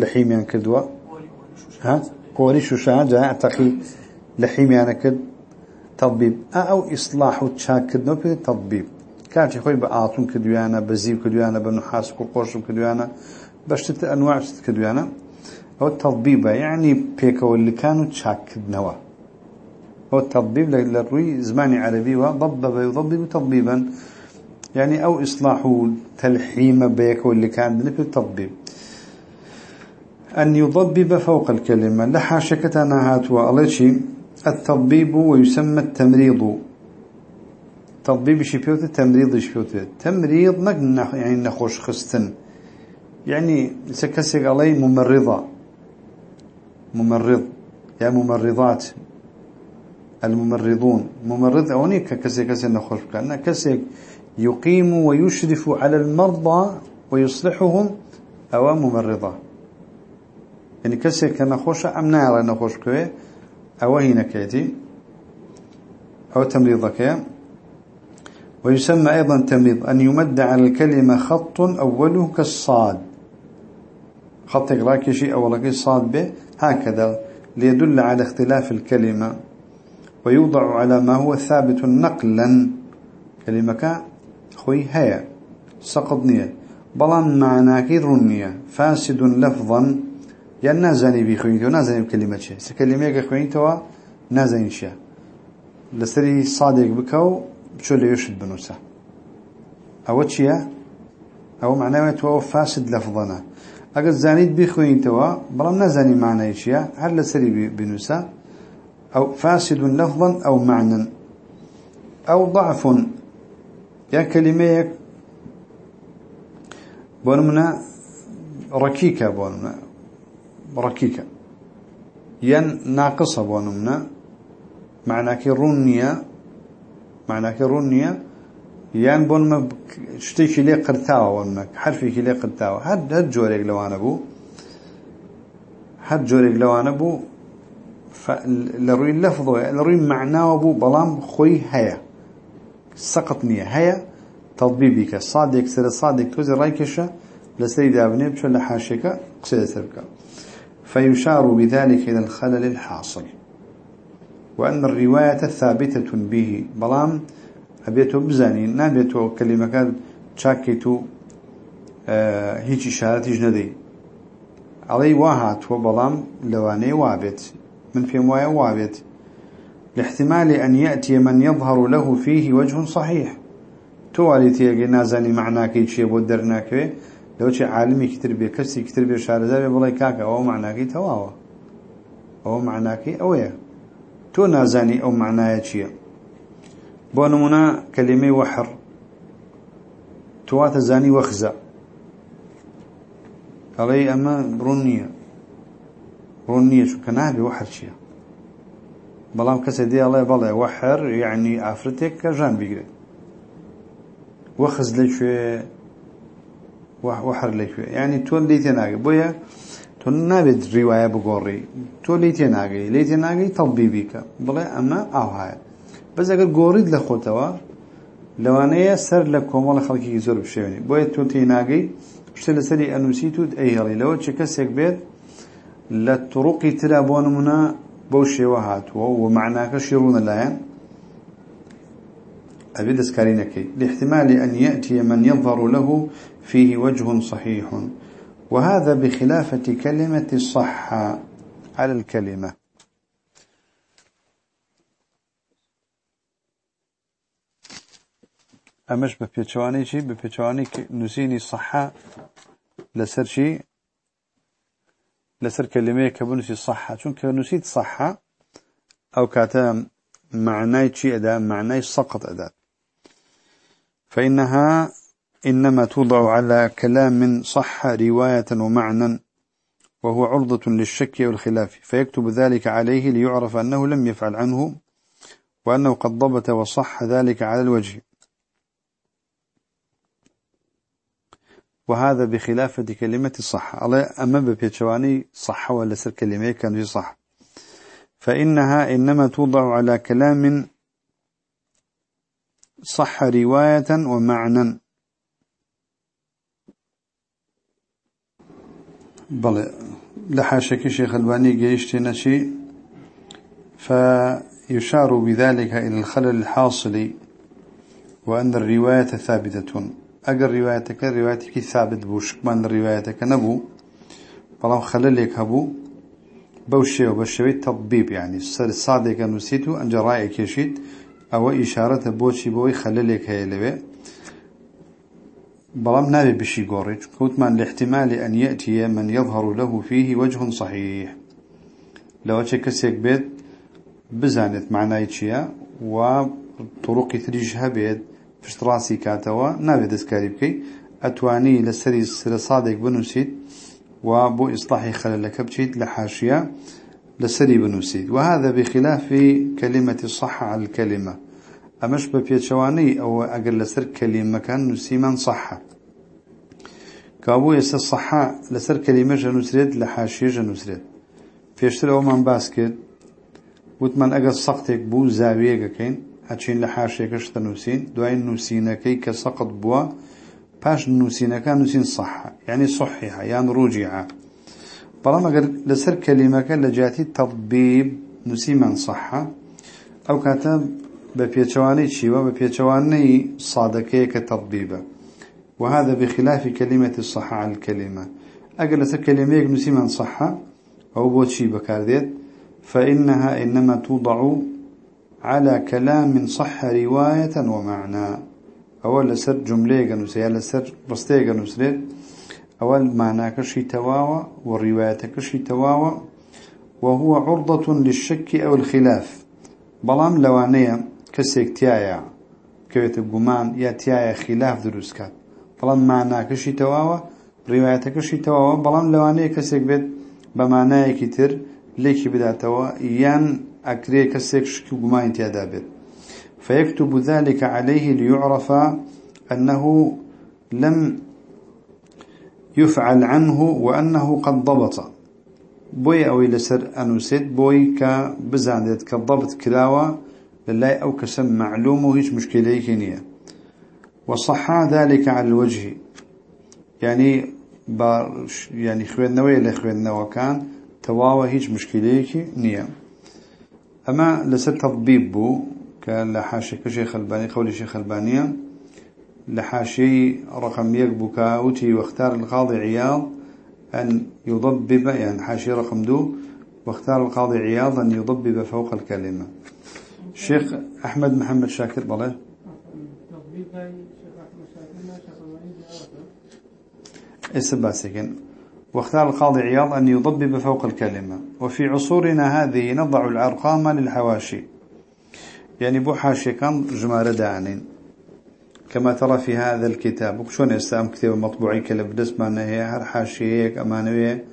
لە حیمیان کردووە؟ پۆری شوشان جا تەقی لە حیمیانە کرد تەبیب. ئەو ئیسلاح و چاکردنەوە پێ تەبیب. کاتی خۆی بە ئاتون کردویانە بە زیب کردویانە بە نحاسک و قۆشم کردویانە بەشتتە ئەنواشت کردویانە. ئەو تەبیبە یعنی پێکەوەلکان و چاکردنەوە. هو التطبيب للروي زماني عربي وضبب يضبب تطبيبا. يعني أو إصلاح تلحيم بيك واللي كان نفي التطبيب. أن يضبب فوق الكلمة. لحاشكتنا هاتوا. أليشي التطبيب ويسمى التمريض. تطبيب شبيوت تمريض شبيوت تمريض نق يعني نخوش خستن. يعني سكسك علي ممرضة. ممرض. يا ممرضات. الممرضون. ممرض أوني كسي كسي نخوش كأنه كسي يقيم ويشرف على المرضى ويصلحهم أو ممرضة. يعني كسي كنخوش أم نارا نخوش كوي أو هنا كيتي أو تمريضك ويسمى أيضا تمريض أن يمد على الكلمة خط أوله كالصاد. خط راكشي أوله صاد به هكذا ليدل على اختلاف الكلمة. ويوضع على ما هو ثابت نقلا. كلمة خوي هيا سقط نية. بلان معناك رنية فاسد لفظا. يا نازني بخوينتو نازني بكلمة شيء. سكلمة خوينتو نازني شيء. لسري صادق بكو شو اللي يشد بنوسة؟ أو شيء؟ أو معناه تو فاسد لفظنا أجل زانيت بخوينتو بلان نازني معناه شيء. هل لسري بنوسة؟ أو فاسد لفظا أو معنى أو ضعف. يا كلمة بونمنا ركيكة بونمنا ركيكة. ين ناقصة بونمنا معناك رونية معناك رونية يان بونما شتيك لي قرتاوة بونمك حرفك لي قرتاوة. هاد هاد جوريك لو أنا بو هاد جوريك لو أنا بو فلروي اللفظ لروي معناه بو بلام خوي هيا. سقط نية. هيا تطبيبك صادق سر صادق. توزي رايكشة لسري دابني بشو لحاشك قصيدة سرك. فيشار بذلك إلى الخلل الحاصل. وأن الرواية ثابتة به. بلام أبيته بزاني. نابيته كلمة كان تشاكيتو آه هيك إشارة جندي. علي واهات وبلام لواني وابت. من في موايا وابت لاحتمال أن يأتي من يظهر له فيه وجه صحيح توالي تيجي نازني معناك شيء بودرناك لو شيء عالمي كتير بيه كسي كتير بيه شارزة بيقول كاكا أو معناك تواوا أو معناك أويا تو نازني أو معناه شيء بونمنا كلمة وحر توات زاني وخزة علي أما برونية ڕوون نییە چونکە نابێ وە هەرچیە بەڵام کەسێ دیڵێ بەڵێ وە هەر یعنی ئافرەتێک کە ژان بیگرێت. وە خز لەکوێ؟ وە هەر لەکوێ؟ ینی تۆ لی تێناگە بۆیە تۆ نابێت ڕیواە بگۆڕی. تۆ لی تێناگەی لی تێناگەی تەڵبی بیکە. بڵێ ئەمە ئاوهایە بەس ئەگەر گۆڕیت لە خۆتەوە لەوانەیە سەر لە کۆمەڵە خەڵکی زۆر بشێنی بۆیە تۆ تێناگەی پشتە لەسەری ئەنووسیت و ئەیهێڵی لەوە چ کەسێک بێت لطرق تلابون منا بوشي وهات ومعناك شيرون الآن أبي دسكارينك لاحتمال أن يأتي من يظهر له فيه وجه صحيح. وهذا بخلافة كلمة الصح على الكلمة. أمش ببيتشواني شي؟ ببيتشواني نسيني صحة لسر شي؟ لسر كلمة كبنسي صحة. شون كنسيت صحة؟ أو كاتا معناي شي أداء معناي سقط أداء فإنها إنما توضع على كلام صح رواية ومعنى وهو عرضة للشك والخلاف. فيكتب ذلك عليه ليعرف أنه لم يفعل عنه وأنه قد ضبط وصح ذلك على الوجه. وهذا بخلافة كلمة صح. أما ببيتشواني صح ولا سر كلمة كان صح. فإنها إنما توضع على كلام صح رواية ومعنى. بل لحاشك شيخ ألباني جيشتنا شيء فيشار بذلك إلى الخلل الحاصل وأن الرواية ثابتة. ئەگەر ڕیواەتەکە ڕێواتێکی سابت بوو شکمان لە ڕیواەتەکە نەبوو بەڵام خەلەلێک هەبوو بەو شێوە بە شێوەی تەبیب ینی سەر سادێکە نووسیت و ئەنجڕایە کێشیت ئەوە ئیشارەتە بۆچی بەوەی خەلەلێک هەیە لەوێ. بەڵام نابێ بشی گۆڕێت کەوتمان لە احتیممالی ئەنیەتیە من یەظهر لەه فیهی وەجهون صحیح. لەوە چێ کەسێک بێت بزانێت معنای چییە و طرقی تریش هەبێت. فشتراسي كاتوا نابي دسكاري بكي. أتواني لسري سر صادق بنوسيد وبو إصلاحي خلال بشيت لحاشية لسري بنوسيد. وهذا بخلاف كلمة الصحة على الكلمة. أمش ببيتشواني أو أقل لسر كلمة كان نسيما صحة كابو يسر صحة لسر كلمة جنوسريد لحاشية جنوسريد. فيشتر أو من باسكت وتمن أقل سقطك بو زاوية كين هاتشين لحاشية كشتا نوسين دوين نوسين كي كسقط بوا باش نوسين كان نوسين صحة يعني صحيحة يعني رجعة بلما قال لسر كلمة كان لجاتي تطبيب نسيما صحة أو كاتب ببيتشواني شيوا ببيتشواني صادكية كتطبيبة وهذا بخلاف كلمة الصحة على الكلمة. أقل كلمة نسيما صحة أو بوتشي بكارديت فإنها إنما توضع على كلام صح رواية ومعنى. أول سر جملة جنوسية لسر بسطة جنوسية أول معنى كشي تواوى والرواية كشي تواوى. وهو عرضة للشك أو الخلاف. بلام لوانية كسيك تيايا. كويت الجمان يا تيايا خلاف دروس كات. بلام معنى كشي تواوى رواية كشي تواوى. بلام لوانية كسيك بيت بمعنى كتير ليكي بداتوا. يان أكري كسيك شكو قماين تيادابت فيكتب ذلك عليه ليعرف أنه لم يفعل عنه وأنه قد ضبط. بوي أو لسر أنوسيد بوي كبزاندت كضبط كلاوة لله أو كسم معلومه هيش مشكلة كينية وصح ذلك على الوجه. يعني يعني خوين نوي لخوين نوا كان تواوى هيش مشكلة كينية أما لسر تطبيب بو كان لحاشي كشيخ الباني قولي شيخ البانية لحاشي رقم يقبو كاوتي واختار القاضي عياض أن يضبب يعني حاشي رقم دو واختار القاضي عياض أن يضبب فوق الكلمة. الشيخ أحمد محمد شاكر بله السباسكن واختار القاضي عياض أن يضبب فوق الكلمة وفي عصورنا هذه نضع الأرقام للحواشي. يعني بو حاشي كان جمارة دانين. كما ترى في هذا الكتاب وشون يستعم كتاب مطبوعي كلب ما هي هر حاشيك أمانوية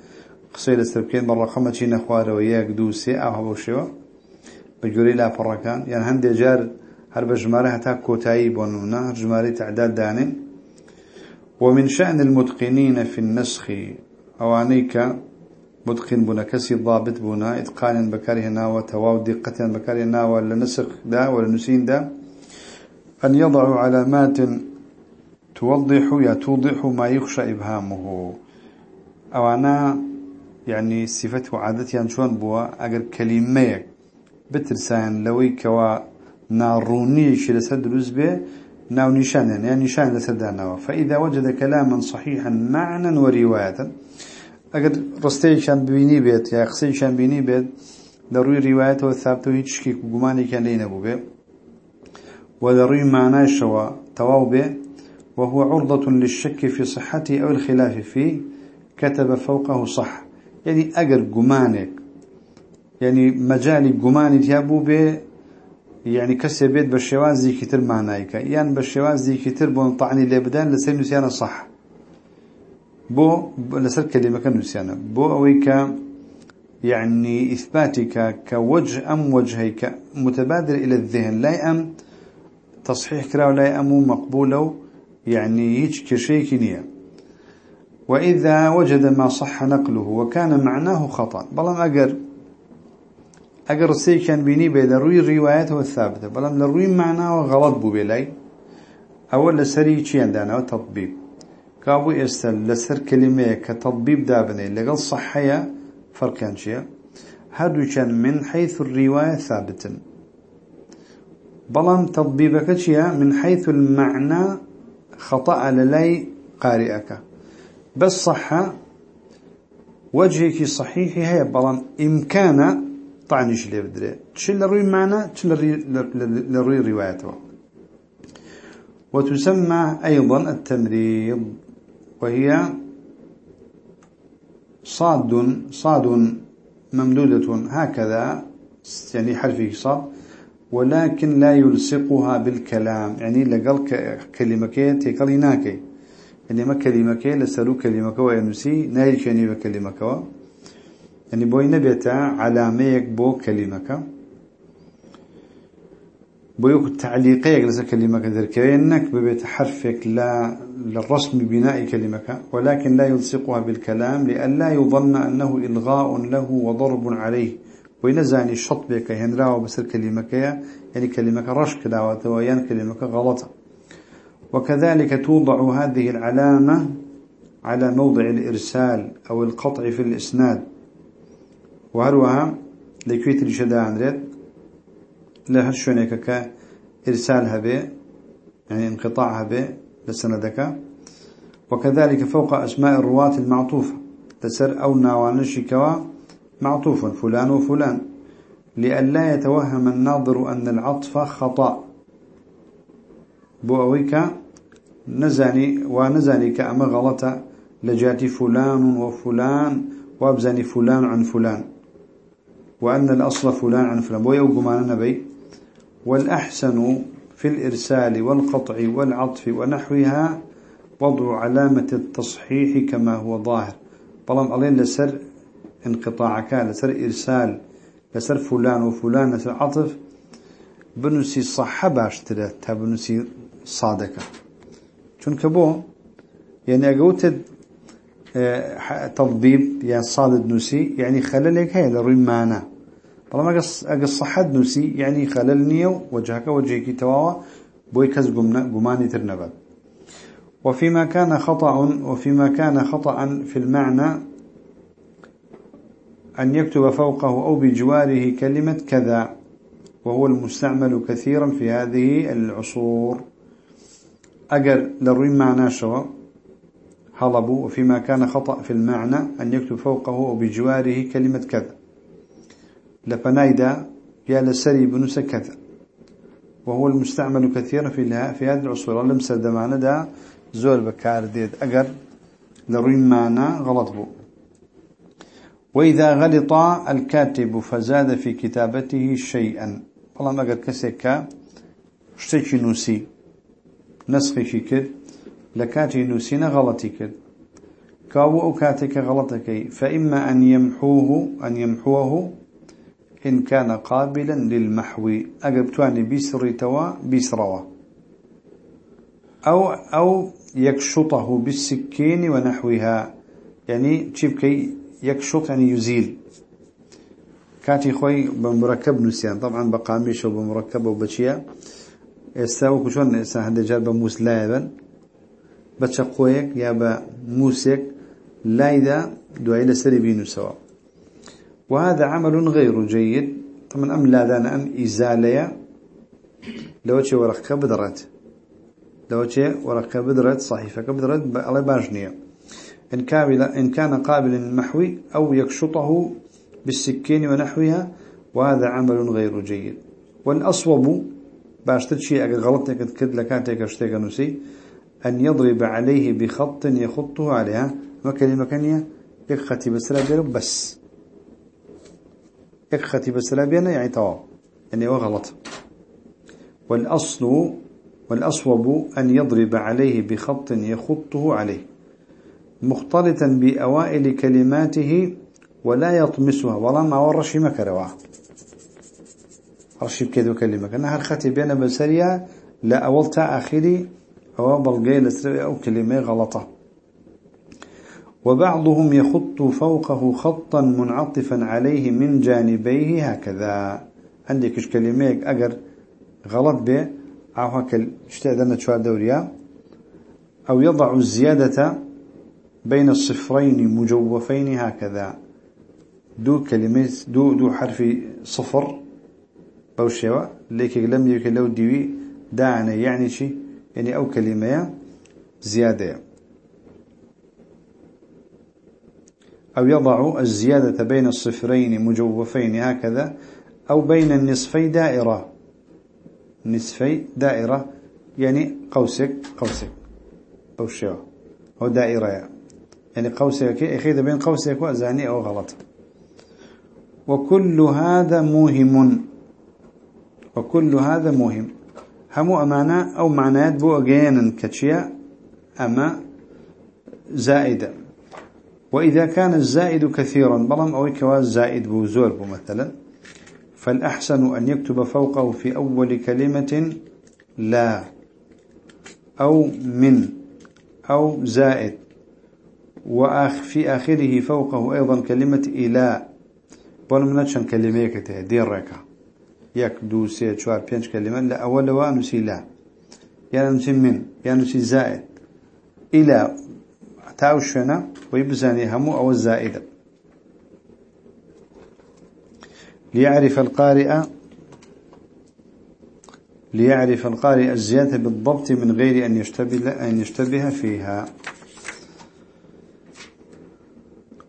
قصيدة سربكين بالرقم تشين أخواره وياك دوسي أو هبو شوا بجوري لا فرقان يعني هندي جار هر بجمارة هتا كوتاي بونونا هر جمارة تعداد دانين. ومن شأن المتقنين في النسخ أوانيك متقن بنا كسي ضابط بنا إتقان بكارهنا وتواو دقة بكارهنا ولا نسخ دا ولا نسين دا. أن يضعوا علامات توضح يا توضح ما يخشى إبهامه. أو أنا يعني صفة وعادتي شون بوا أجر كلمة بترسان لوي كوا ناروني لسد رزبه ناو نشان يعني نشان لسدانه فإذا وجد كلاما صحيحا معنى ورواية اگر رستيشان ببيني بيت يا قسيشان بيني بيت لروي روايته والثابته هيك شكي قماني كان لين أبو بي ولروي معناه شوا تواو به وهو عرضة للشك في صحته أو الخلاف فيه كتب فوقه صح. يعني أجر قمانك يعني مجال قماني تيابو به يعني كسي بيت بالشوان زي كتر معنايك يعني بالشوان زي كتر بون طعني لبدان لسر نسيانا صح. بو لسر كلمة كنسيانا بو أويك يعني إثباتك كوجه أم وجهيك متبادر إلى الذهن. لا أم تصحيح كرا ولا أم مقبولة يعني هيك كشيء كنية وإذا وجد ما صح نقله وكان معناه خطأ. بلان أقر أقر السي كان بيني بين روي روايته الثابتة بلان لروي معناه غلط بو بلاي أول لسري شي عندنا؟ تطبيب كابو يستل لسر كلمة كتطبيب دابني لقل صحية فرق كان شيء. هادو كان من حيث الرواية ثابتا بلان تطبيبك شيء من حيث المعنى خطأ للاي قارئك. بس صح وجهك صحيح هي بلان إمكان طعنش لي بدري. تشل الروي معنى؟ تشل الروي روايته. وتسمى أيضا التمريض. وهي صاد صاد ممدودة هكذا يعني حرف صاد ولكن لا يلصقها بالكلام. يعني لقل كلمة كي تيكالي ناكي يعني ما كلمة كي لسلو كلمة كوا ينسي كيني بكلمة كوا يعني بوي نبيتا علاميك بو كلمة بويك تعليقيك لسا كلمة ذركينك ببيت حرفك لا للرسم بناء كلمة ولكن لا يلصقها بالكلام لأن لا يظن أنه إلغاء له وضرب عليه. وينزعني الشط بك هنراو بسر كلمة يعني كلمة رشك دعوة ويان كلمة غلطة وكذلك توضع هذه العلامة على موضع الإرسال أو القطع في الإسناد. وهروها لكويت الشداء عن رد لهرشونيك كإرسالها به يعني انقطاعها به لسندك. وكذلك فوق أسماء الرواة المعطوفة. تسر أو ناوانشكوا معطوفا فلان وفلان. لئلا يتوهم الناظر أن العطف خطأ. بوأويك نزاني ونزاني كأما غلطة لجاتي فلان وفلان وأبزاني فلان عن فلان. وأن الأصل فلان عن فلان. ويوقمان نبي. والأحسن في الإرسال والقطع والعطف ونحوها وضع علامة التصحيح كما هو ظاهر. بلام علين لسر انقطاعك لسر إرسال لسر فلان وفلان لسر عطف بنسي صحبة اشترى تبنسي صادقة. چونك بو يعني أقوت تضبيب يعني صادد نسي يعني خللك هي لروي معنا طالما أقص صحد نسي يعني خلل نيو وجهك وجهك تواوا بوي كز قماني ترنبت وفيما كان خطأ وفيما كان خطأ في المعنى أن يكتب فوقه أو بجواره كلمة كذا وهو المستعمل كثيرا في هذه العصور. أجر لروي معنى شو؟ هلبوا وفيما كان خطأ في المعنى أن يكتب فوقه أو بجواره كلمة كذا. لفنايدا يا لسري بنس كذا وهو المستعمل كثيرا في في هذه العصور. لم سد معنا دا زول بكار ديد أجر لروي معنى غلط بو. وإذا غلط الكاتب فزاد في كتابته شيئا. والله ما قد كسك اشتكي نوسي. نسخي كر لكاتي نوسينا غلطي كر. كاو أو كاتك غلطك. فإما أن يمحوه أن يمحوه إن كان قابلا للمحو. أقرب تواني بيسري توا بيسروا أو أو يكشطه بالسكين ونحوها. يعني تشيب كي يكشط يعني يزيل. كاتي خوي بمركب نسيان. طبعا بقاميش وبمركب وبشيا استاوك شون إسا هذا جار بموس لايبا بتش قويك يا بموسك لايدا دعي لسري بينو سوا. وهذا عمل غير جيد. طبعا أم لا دانا أم إزاليا لو تشي ورقك بدرت. لو تشي ورقك بدرت صحيفك بدرت الله باجنية. إن, إن كان قابلا للمحوي أو يكشطه بالسكين ونحوها وهذا عمل غير جيد. والأصوب باشتد شيء أقل غلط كد لكاتك اشتيك نسي أن يضرب عليه بخط يخطه عليها. ما كلمة كانية يكختي بسلا بس. يكختي بسلا يعني تواب يعني هو غلط. والأصل والأصوب أن يضرب عليه بخط يخطه عليه مختلطا بأوائل كلماته ولا يطمسها ولا ما ورشي مكروا رشي بكذا كلمة كأنها الختي بين بسرية لا أولت آخري أو بلغي لسرية أو كلمة غلطة. وبعضهم يخط فوقه خطا منعطفا عليه من جانبيه هكذا. عندك إيش كلمة؟ أجر غلط به أو هكذا اشتعدنا شوى دوريا أو يضع الزيادة بين الصفرين مجوفين هكذا. دو كلمة دو دو حرف صفر. بوشيوا ليك لم يكن لو ديوي داعنا يعني شي. يعني أو كلمة زيادة. أو يضع الزيادة بين الصفرين مجوفين هكذا أو بين النصفي دائرة. نصفي دائرة يعني قوسك قوسك بوشيوا هو دائرة. يعني. قوسك إخيذ بين قوسك وأزاني أو غلط. وكل هذا مهم وكل هذا مهم هم أمانة أو معنات بو أجيانا كتشيا أما زائدة. وإذا كان الزائد كثيرا بلم أو كواز زائد بو زور مثلا فالأحسن أن يكتب فوقه في أول كلمة لا أو من أو زائد. وفي آخره فوقه أيضا كلمة إلى. بلم نتشن كلمة كتير دير ركا يك دو سي چوار بينج كلمة لا أول وانسي لا. يعني نسي من يعني نسي زائد. إلى. تاوشنا ويبزاني همو أو الزائدة ليعرف القارئ ليعرف القارئ الزيادة بالضبط من غير أن يشتبه, أن يشتبه فيها.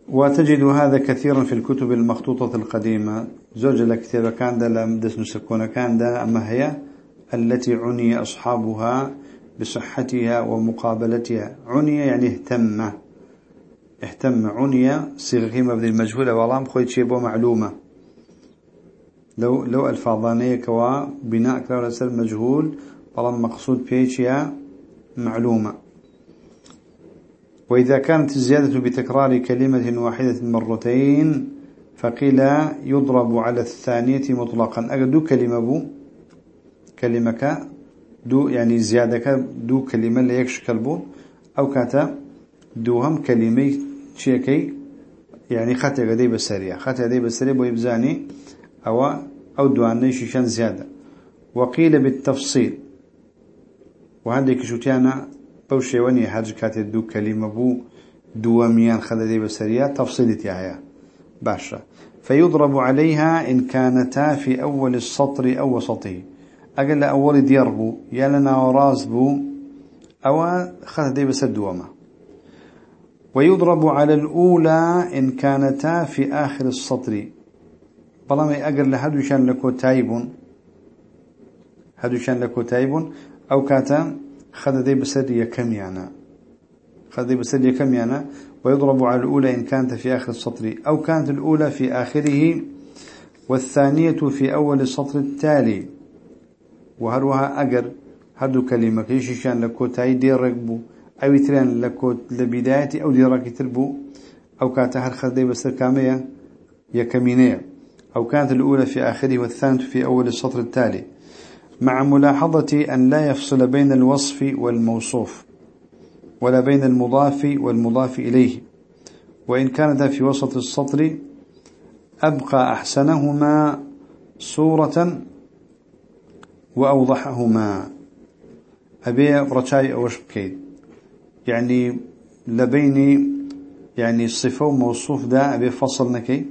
وتجد هذا كثيرا في الكتب المخطوطة القديمة. زوج الكتابة كان دا لم دس نسكون كان دا أما هي التي عني أصحابها. بصحتها ومقابلتها. عني يعني اهتم. اهتم. عني صيغه مبني المجهول والله خويت شيء معلومة. لو لو الفاظانية كوا بناء كلا مجهول والله مقصود بيشيا معلومة. وإذا كانت الزيادة بتكرار كلمة واحدة مرتين فقيل يضرب على الثانية مطلقا. أجد كلمة بو. كلمة دو يعني زيادة دو كلمة لا يكشكل بو أو كاتا دوهم كلمة شيكي يعني خطأ غدي بسريع خطأ غدي بسريع بو يبزاني أو أو دواني شيشان زيادة وقيل بالتفصيل وهذه شوتيانا بوشيواني حاج كاتي دو كلمة بو دواميان خددي بسرية تفصيلتي هيا باشا فيضرب عليها إن كانتا في أول السطر أو وسطه أقل أول ديربو يالنا ورازبو أو خددي بس الدوامة ويضرب على الأولى إن كانتا في آخر السطر. بلامي أقل لهدو شان لكو تايبون. هدو شان لكو تايبون. أو كاتا خددي بسر يكم يعني خددي بسر يكم يعني ويضرب على الأولى إن كانت في آخر السطر. أو كانت الأولى في آخره والثانية في أول السطر التالي. وهروها أجر. هدو كلمة كيشيشان لكو تاي دير رقبو أو يتران لكو لبداية أو ديراك تربو. أو كانت هر خدي بسر كامية يكمينية أو كانت الأولى في آخره والثانية في أول السطر التالي. مع ملاحظة أن لا يفصل بين الوصف والموصوف ولا بين المضاف والمضاف إليه. وإن كان ذا في وسط السطر أبقى أحسنهما صورة وأوضحهما. أبي رشاي أوش بكيد يعني لبين يعني الصفة وموصوف دا أبي فصلنكي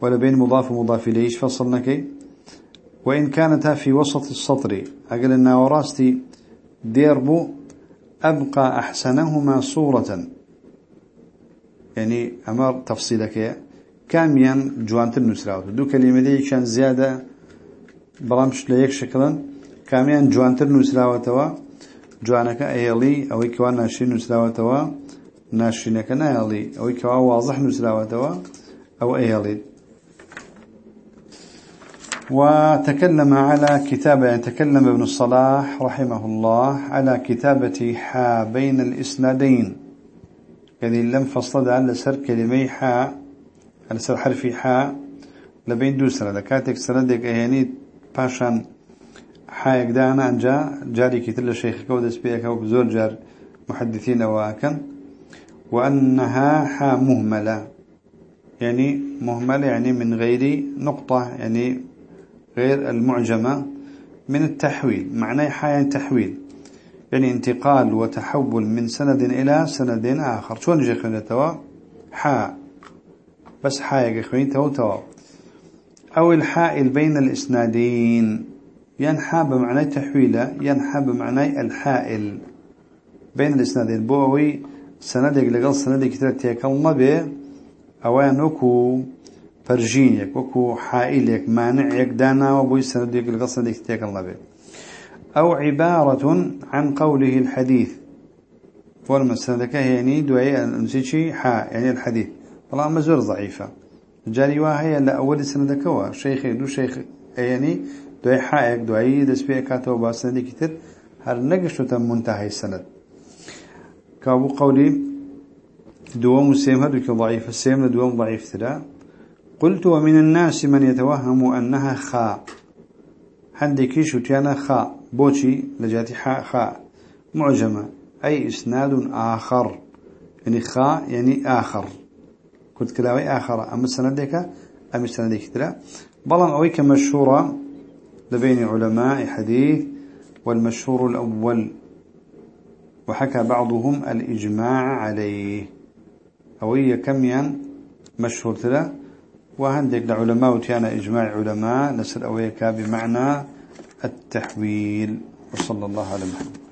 ولا بين مضاف ومضاف إليه فصلنكي وإن كانتا في وسط السطر أقل أن وراستي ديربو أبقى أحسنهما صورة. يعني أمر تفصيلك. كاميا جوانت النسراوت. دو كلمة دي كان زيادة برامش ليك شكلا كاميا جوانت النسراوتوا جوانك أيلي أو كوان ناشي نسراوتوا ناشينك نايلي أو كوان واضح نسراوتوا أو أيلي وتكلم على كتابة يعني تكلم ابن الصلاح رحمه الله على كتابة حا بين الإسنادين. يعني لم فصل على سر كلمي حا على سر حرف حا لبين دو سنة كاتك سندك يعني باشان حا يقدانا أنجا جاري كتل الشيخ كودس بيك وبزور جار محدثين واكن وأنها حا مهملة يعني مهملة يعني من غير نقطة يعني غير المعجمة من التحويل معناه حا تحويل يعني انتقال وتحول من سند إلى سند آخر. شو نجي خلينا توا حا. بس حا توا توا أو الحائل بين الإسنادين. ينحى بمعنى تحويله ينحى بمعنى الحائل بين الإسنادين. بووي سندك لقل سندك تيكلم به أوان وكو فرجينيك وكو حائلك مانعيك دانا وبوي سندك لقل سندك تيكلم به أو عبارة عن قوله الحديث. فورما سندك يعني دعي أنسيشي حا يعني الحديث. والله مزور ضعيفة. جاري واهي لأول سندك هو شيخ دو شيخ يعني دعي حائك دعي دسبيع كاتو باسندي كتر هر نقشو منتهي السند كابو قولي دوام السيم هدوك ضعيف السيم دوام ضعيف تلا قلت ومن الناس من يتوهم أنها خاء حد كيشو تيانا خاء بوشي لجاتي حاء خاء معجمة. أي إسناد آخر. يعني خاء يعني آخر. كنت كلاوي آخر أما السندك أم السندك تلا بلان أويك مشهورة لبين علماء حديث والمشهور الأول. وحكى بعضهم الإجماع عليه. أوية كميا مشهور تلا وهندك لعلماء وتيانا إجماع علماء. نسل أويك بمعنى التحويل. وصلى الله على محمد.